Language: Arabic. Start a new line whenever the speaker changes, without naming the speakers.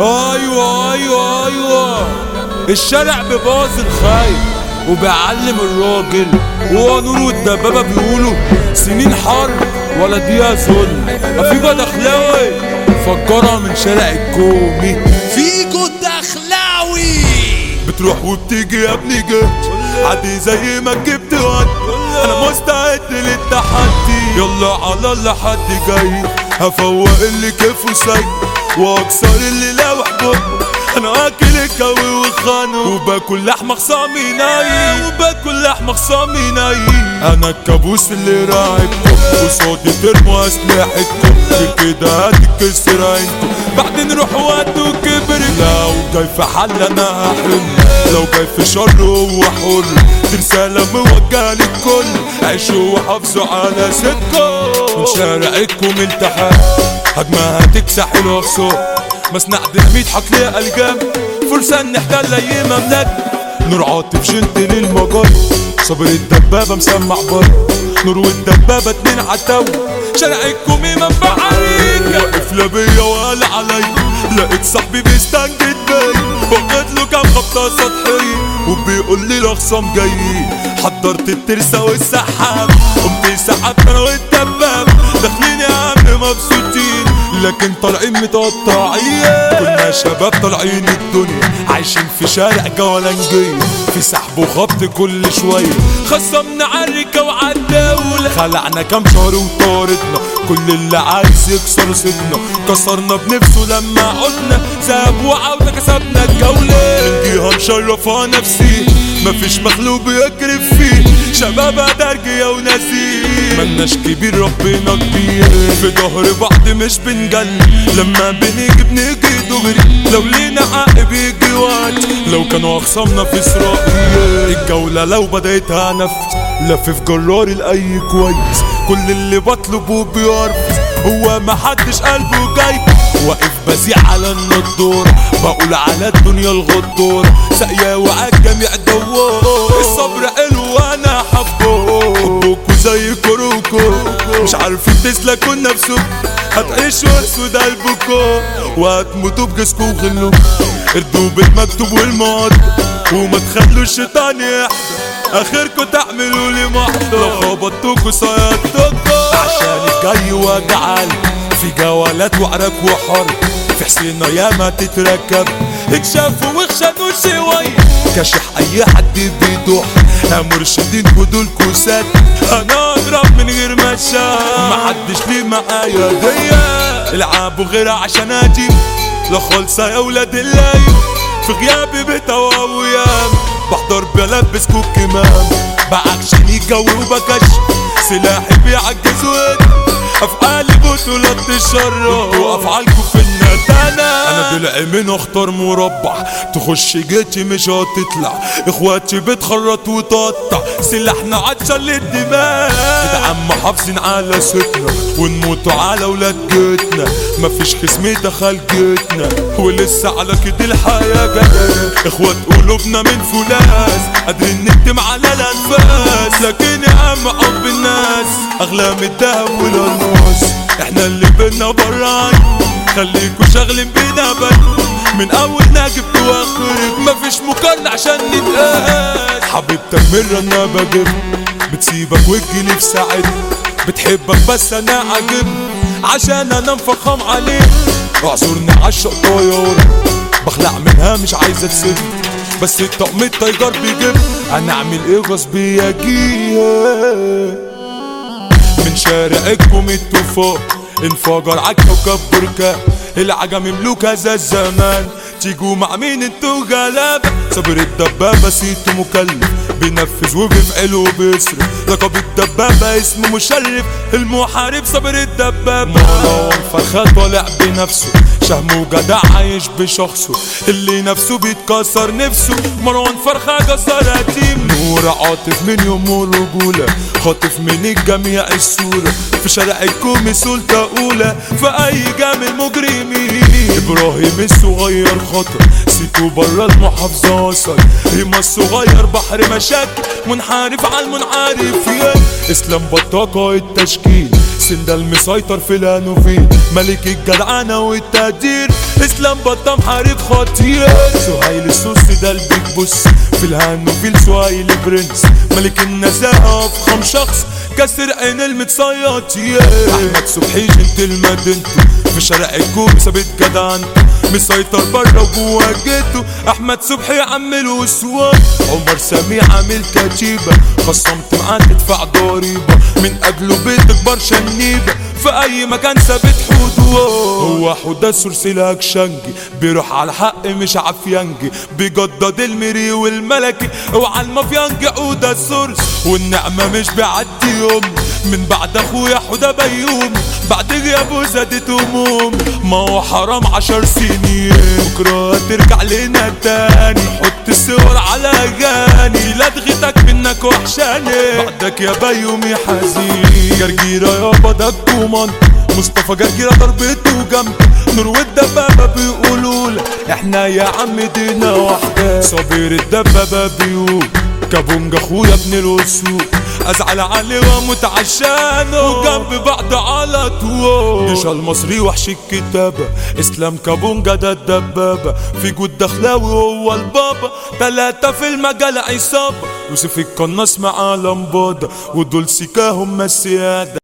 أيوه أيوه أيوه. الشارع بباظ الخايف وبيعلم الراجل. وهو نور والدبابة بيقولوا سنين حرب ولا دقيقة ظلم. افيجا دخلاوي. فجرها من شارع الكومي.
فيجو الدخلاوي
بتروح وبتيجي يا ابني جيت. عادي زي ما جبت وقت أنا مستعد للتحدي. يلا على الله حد جاي. هفوق اللي كيفه سيء. واكسر اللي لوح بقه أنا آكل الجو وخانه وباكل لحمة خصامي ناي وباكل لحمة خصامي ناي أنا الكابوس اللي راعبكم قصادي ترموا أسلحتكم. كده هتتكسر عينكم بعدين روح وقته كبر لو جاي في حل أنا هحل لو جاي في شر هو دي رسالة موجهة للكل عيشوا وحافظوا على صدقكم. من شارعكم التحام هجمة هتكسح الأقصى مصنع ديناميت حق ليها الجام فرصة نحتل أي مملكة نور عاطف جنت للمجر صبر الدبابة مسمع بر. نور والدبابة اتنين عتاو. شارعكم منبع عليك واقف لا بيا ولا عليا لقيت صاحبي بيستنجد بيا وقت له كام خبطة سطحية وبيقول لي الأخصام جايين حضرت الترسة والسحاب. قمت سحبت أنا والدباب. داخلين يا عم مبسوطين. لكن طالعين متقطعين. كنا شباب طالعين الدنيا عايشين في شارع جولانجية في سحب وخبط كل شوية. خصمنا عالركة وعالدولة خلعنا كام شهر وطاردنا. كل اللي عايز يكسر صدنا كسرنا بنفسه لما عدنا ساب وعودة كسبنا الجولة. من جهة مشرفة نفسي. مفيش مخلوق بيكرف فيه. شباب درجية ونسيه ملناش كبير ربنا كبير في ظهر بعض مش بنجل لما بنيجي بنيجي دغري لو لينا حق بيجي وقت لو كانوا اخصامنا في اسرائيل الجولة لو بدأتها نفس. لفف جراري لأي كويس كل اللي بطلبه بيرفض هو محدش قلبه جاي واقف بزيع على النضور بقول على الدنيا الغدور. ساقية وعلى الجميع دوار الصبر هتعيشوا اسود قلبكم وهتموتوا بجسكوا وغلكم. اردوا بالمكتوب والماضي وما تخلوا الشيطان يحضر آخركم تعملوا لي محضر. لو خبطتكوا صيادتكوا عشان الجاي وجعل في جولات وعرك وحر. في حسينة ياما تتركب. اكشفوا واخشنوا شوية كشح أي حد بيدوح. يا مرشدين ودول كوسات. أنا اضرب من غير ما محدش ليه معايا هي العبوا غير عشان أجيب لا خالصة يا ولاد الليل في غيابي بتواويام بحضر بلبسكوا كمام. بعكشن يجو وبكش. سلاحي بيعجز ودي أفعالي بطولات الشر وأفعالكم في ضلع من اختار مربع. تخش جيتي مش هتطلع إخواتي بتخرط وتقطع. سلاحنا عطشان للدماء عم حافظين على ستنا ونموتوا على ولاد جيتنا مفيش خصم دخل جيتنا. ولسه على كده الحياة جاية إخوات قلوبنا من فولاذ. قادرين نكتم على الأنفاس. لكن يا عم حب الناس. أغلى من الدهب والالماس إحنا اللي بينا براي خليكوا شاغلين بينا بل من أول نجيب واخرك مفيش مقارنة عشان نتقاس حبيبتك مرة أنا بجيب بتسيبك وتجيلي في ساعتها بتحبك بس أنا عاجب عشان أنا مفخم عليك. اعذرني عالشق طيارة بخلع منها مش عايزة تسيب بس الطقم التايجر بيجيب هنعمل إيه غصب يجيها؟ من شارعكم الطوفان انفجر عالكوكب بركان العجم مملوك هذا الزمان. تيجوا مع مين أنتوا غلابة صبر الدبابة سيته مكلف بينفذ وبيفعل وبيصرف. لقب الدبابة اسمه مشرف المحارب صبر الدبابة. مروان فرخة طالع بنفسه شهم وجدع عايش بشخصه اللي نفسه بيتكسر نفسه مروان فرخة جزار قديم نور عاطف من يوم ورجولة خاطف من الجميع الصورة. في شارع الكومي سلطة أولى في أي جامع مجرمين إبراهيم الصغير خطر سيتو برا المحافظة وصل ريما الصغير بحر مشاكل منحرف على المنعرفين إسلام بطاقة التشكيل. سندال مسيطر في الانوفيل ملك الجدعنة والتقدير إسلام بطة محارب خطير. سهيل السوسي ده البيج بوس؟ في الهان وفي السهيل برنس ملك النزاهة افخم شخص كسر عين المتصيط أحمد صبحي جنت المدينته في شارع الكوب ثابت جدعنته. مسيطر بره وجوه جيته أحمد صبحي عامل وسواق عمر سميع عامل كتيبة. خصمت معاه تدفع ضريبة. من اجله بتكبر شنيبة. في أي مكان ثابت حدوده هو حوده سلسلة شنجي بيروح على الحق مش عفيانجي بيجدد المري والملكي وعلى المافيانجي عودة السورس والنعمة مش بيعدي يوم من بعد أخويا حوده بيوم. بعد غيابه زادت هموم ما هو حرام عشر سنين. بكرة ترجع لنا تاني. حط الصور على اغاني لا تغيتك منك وحشاني. بعدك يا بيومي حزين. جرجيرة يابا ده الكومان مصطفى جرجيرة ضربته جنب. نور والدبابة بيقولوا له إحنا يا عم دينا واحدة. صابر الدبابة بيقول كابونجا أخويا ابن الأسود. أزعل عليه واموت عشانه وجنب بعض على طول. جيش المصري وحش الكتابة. إسلام كابونجا ده الدبابة. في جود دخلاوي هو البابا. تلاتة في المجال عصابة. يوسف القناص مع لمبادة. ودول سيكا هم السيادة.